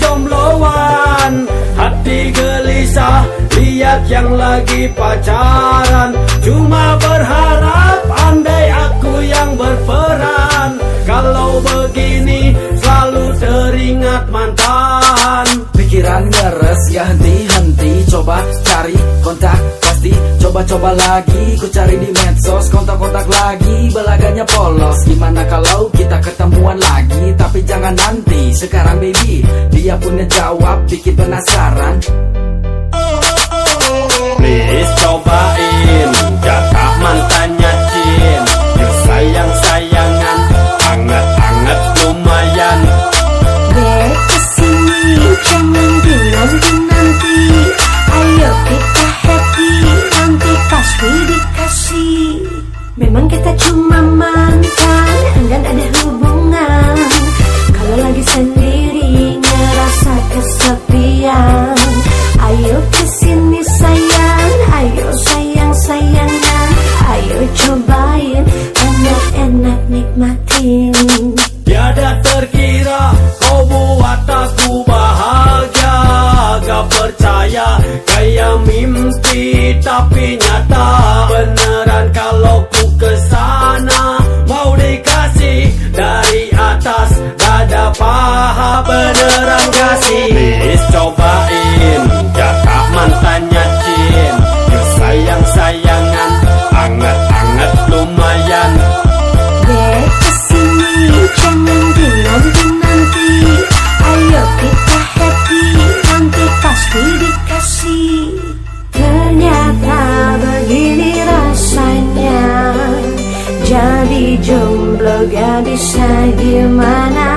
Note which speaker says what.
Speaker 1: jombloan. Hati gelisah lihat yang lagi pacaran. Cuma berharap andai aku yang berperan. Kalau begini selalu teringat mantan.
Speaker 2: Pikiran ngeres gak henti-henti. Coba cari kontak pasti. Coba-coba lagi Ku cari di medsos lagi Belaganya polos. Gimana kalau kita ketemuan lagi? Tapi jangan nanti. Sekarang baby Dia punya jawab Bikin penasaran.
Speaker 1: Please cobain Beneran kalau ku ke sana Mau dikasih dari atas Gak ada paha beneran kasih. Please cobain jatah mantannya Cin sayang-sayangan Anget-anget lumayan.
Speaker 3: Dek ke sini jangan dinanti-nanti Ayo kita happy nanti pasti dikasih Jadi jomblo gak bisa gimana